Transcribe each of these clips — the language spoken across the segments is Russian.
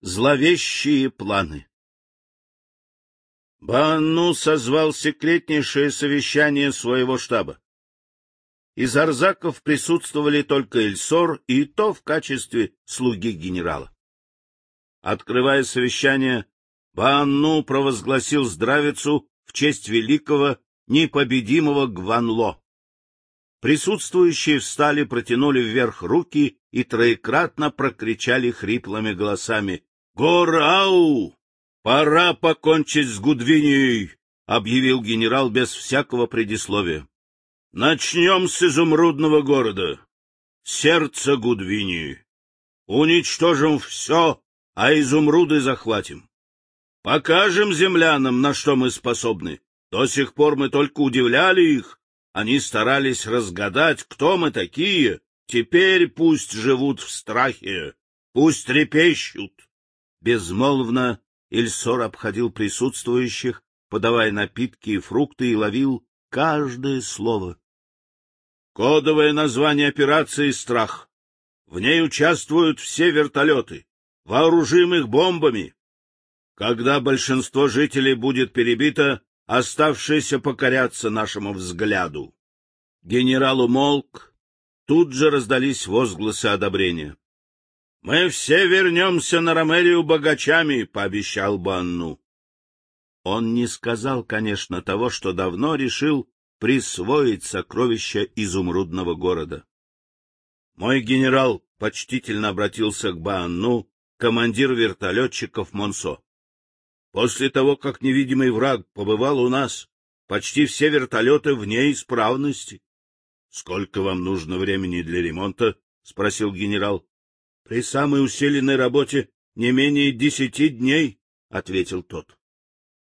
зловещие планы. Банну созвал секретнейшее совещание своего штаба. Из арзаков присутствовали только Эльсор, и то в качестве слуги генерала. Открывая совещание, Банну провозгласил здравицу в честь великого, непобедимого Гванло. Присутствующие встали, протянули вверх руки и троекратно прокричали хриплыми голосами «Горау! Пора покончить с Гудвинией!» — объявил генерал без всякого предисловия. «Начнем с изумрудного города, сердца Гудвинии. Уничтожим все, а изумруды захватим. Покажем землянам, на что мы способны. До сих пор мы только удивляли их, они старались разгадать, кто мы такие. Теперь пусть живут в страхе, пусть трепещут. Безмолвно Ильсор обходил присутствующих, подавая напитки и фрукты, и ловил каждое слово. Кодовое название операции «Страх». В ней участвуют все вертолеты. Вооружим их бомбами. Когда большинство жителей будет перебито, оставшиеся покорятся нашему взгляду. Генерал умолк, тут же раздались возгласы одобрения. — Мы все вернемся на Ромерию богачами, — пообещал Банну. Он не сказал, конечно, того, что давно решил присвоить сокровища изумрудного города. Мой генерал почтительно обратился к Банну, командир вертолетчиков Монсо. После того, как невидимый враг побывал у нас, почти все вертолеты вне исправности. — Сколько вам нужно времени для ремонта? — спросил генерал. — При самой усиленной работе не менее десяти дней, — ответил тот.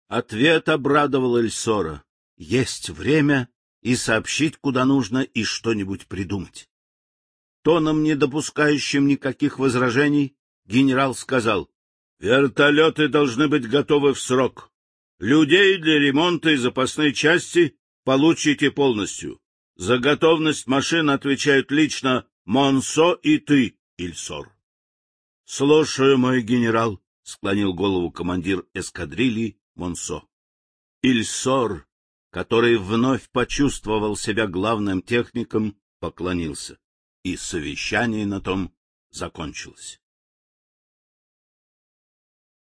Ответ обрадовал Эльсора. Есть время и сообщить, куда нужно, и что-нибудь придумать. Тоном, не допускающим никаких возражений, генерал сказал, Вертолеты должны быть готовы в срок. Людей для ремонта и запасной части получите полностью. За готовность машин отвечают лично Монсо и ты, Ильсор. — Слушаю, мой генерал, — склонил голову командир эскадрильи Монсо. Ильсор, который вновь почувствовал себя главным техником, поклонился, и совещание на том закончилось.